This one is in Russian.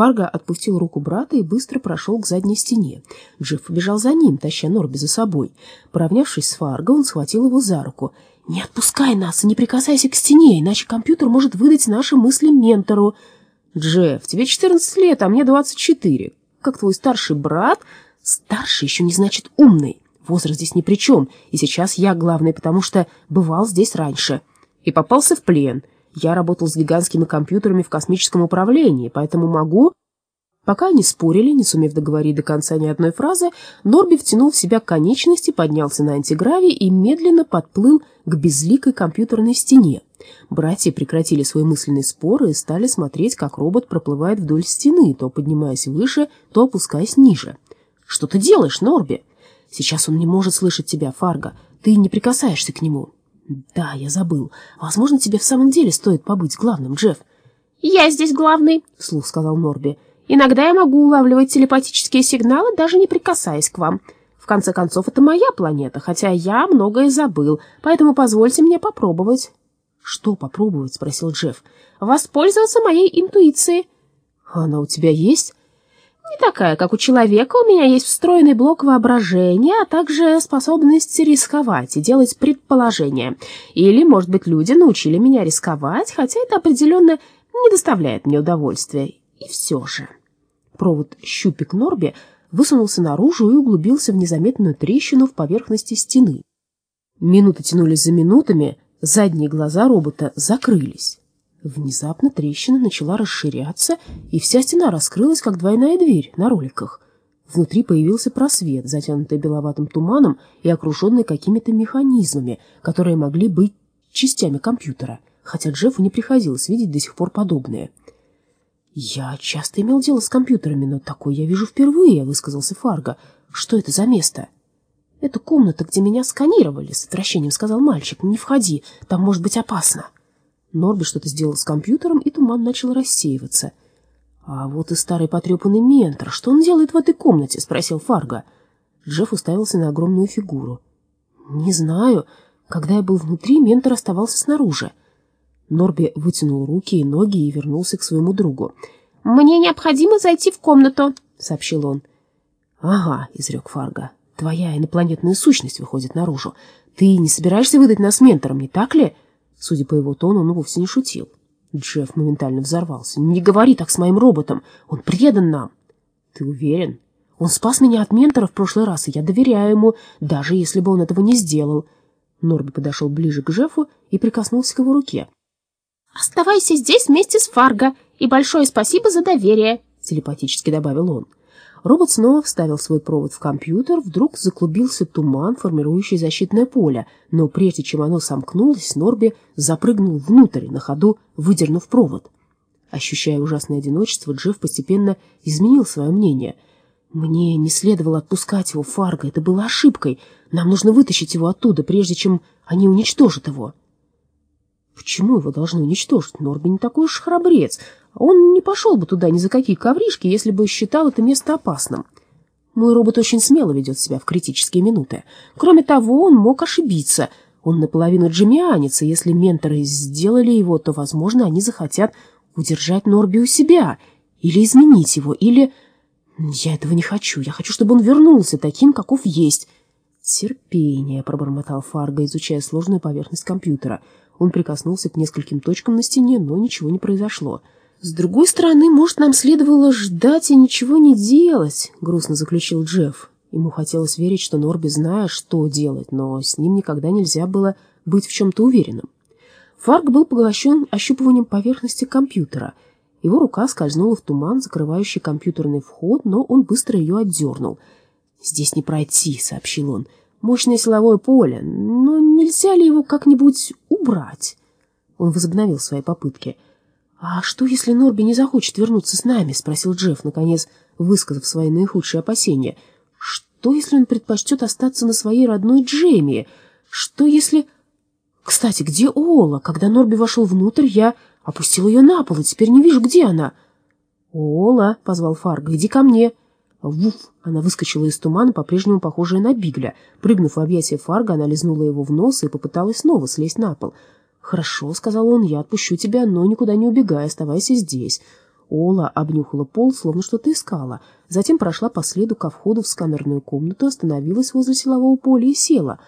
Фарго отпустил руку брата и быстро прошел к задней стене. Джефф побежал за ним, таща Норби за собой. Поравнявшись с Фарго, он схватил его за руку. «Не отпускай нас и не прикасайся к стене, иначе компьютер может выдать наши мысли ментору». «Джефф, тебе 14 лет, а мне 24. Как твой старший брат...» «Старший еще не значит умный. Возраст здесь ни при чем, и сейчас я главный, потому что бывал здесь раньше. И попался в плен». Я работал с гигантскими компьютерами в космическом управлении, поэтому могу...» Пока они спорили, не сумев договорить до конца ни одной фразы, Норби втянул в себя конечности, поднялся на антигравий и медленно подплыл к безликой компьютерной стене. Братья прекратили свой мысленный спор и стали смотреть, как робот проплывает вдоль стены, то поднимаясь выше, то опускаясь ниже. «Что ты делаешь, Норби?» «Сейчас он не может слышать тебя, Фарго. Ты не прикасаешься к нему». «Да, я забыл. Возможно, тебе в самом деле стоит побыть главным, Джефф». «Я здесь главный», — вслух сказал Норби. «Иногда я могу улавливать телепатические сигналы, даже не прикасаясь к вам. В конце концов, это моя планета, хотя я многое забыл, поэтому позвольте мне попробовать». «Что попробовать?» — спросил Джефф. «Воспользоваться моей интуицией». «Она у тебя есть?» Не такая, как у человека, у меня есть встроенный блок воображения, а также способность рисковать и делать предположения. Или, может быть, люди научили меня рисковать, хотя это определенно не доставляет мне удовольствия. И все же. Провод щупик Норби высунулся наружу и углубился в незаметную трещину в поверхности стены. Минуты тянулись за минутами, задние глаза робота закрылись. Внезапно трещина начала расширяться, и вся стена раскрылась, как двойная дверь на роликах. Внутри появился просвет, затянутый беловатым туманом и окруженный какими-то механизмами, которые могли быть частями компьютера, хотя Джеффу не приходилось видеть до сих пор подобное. «Я часто имел дело с компьютерами, но такой я вижу впервые», — высказался Фарго. «Что это за место?» «Это комната, где меня сканировали», — с отвращением сказал мальчик. «Не входи, там может быть опасно». Норби что-то сделал с компьютером, и туман начал рассеиваться. «А вот и старый потрепанный ментор. Что он делает в этой комнате?» — спросил Фарго. Джефф уставился на огромную фигуру. «Не знаю. Когда я был внутри, ментор оставался снаружи». Норби вытянул руки и ноги и вернулся к своему другу. «Мне необходимо зайти в комнату», — сообщил он. «Ага», — изрек Фарго. «Твоя инопланетная сущность выходит наружу. Ты не собираешься выдать нас ментором, не так ли?» Судя по его тону, он вовсе не шутил. Джефф моментально взорвался. «Не говори так с моим роботом! Он предан нам!» «Ты уверен? Он спас меня от ментора в прошлый раз, и я доверяю ему, даже если бы он этого не сделал». Норби подошел ближе к Джеффу и прикоснулся к его руке. «Оставайся здесь вместе с Фарго, и большое спасибо за доверие», — телепатически добавил он. Робот снова вставил свой провод в компьютер, вдруг заклубился туман, формирующий защитное поле, но прежде чем оно сомкнулось, Норби запрыгнул внутрь, на ходу выдернув провод. Ощущая ужасное одиночество, Джефф постепенно изменил свое мнение. «Мне не следовало отпускать его, Фарго, это было ошибкой. Нам нужно вытащить его оттуда, прежде чем они уничтожат его». Почему его должны уничтожить? Норби не такой уж храбрец. Он не пошел бы туда ни за какие ковришки, если бы считал это место опасным. Мой робот очень смело ведет себя в критические минуты. Кроме того, он мог ошибиться. Он наполовину джемианец, и если менторы сделали его, то, возможно, они захотят удержать Норби у себя, или изменить его, или... Я этого не хочу. Я хочу, чтобы он вернулся таким, каков есть. Терпение, пробормотал Фарго, изучая сложную поверхность компьютера. Он прикоснулся к нескольким точкам на стене, но ничего не произошло. «С другой стороны, может, нам следовало ждать и ничего не делать», — грустно заключил Джефф. Ему хотелось верить, что Норби знает, что делать, но с ним никогда нельзя было быть в чем-то уверенным. Фарк был поглощен ощупыванием поверхности компьютера. Его рука скользнула в туман, закрывающий компьютерный вход, но он быстро ее отдернул. «Здесь не пройти», — сообщил он мощное силовое поле, но нельзя ли его как-нибудь убрать? Он возобновил свои попытки. «А что, если Норби не захочет вернуться с нами?» — спросил Джефф, наконец, высказав свои наихудшие опасения. «Что, если он предпочтет остаться на своей родной Джейми? Что, если...» «Кстати, где Ола? Когда Норби вошел внутрь, я опустил ее на пол, и теперь не вижу, где она». «Ола!» — позвал Фарго. «Иди ко мне!» Вуф! Она выскочила из тумана, по-прежнему похожая на Бигля. Прыгнув в объятия Фарга, она лизнула его в нос и попыталась снова слезть на пол. «Хорошо», — сказал он, — «я отпущу тебя, но никуда не убегай, оставайся здесь». Ола обнюхала пол, словно что-то искала. Затем прошла по следу ко входу в сканерную комнату, остановилась возле силового поля и села.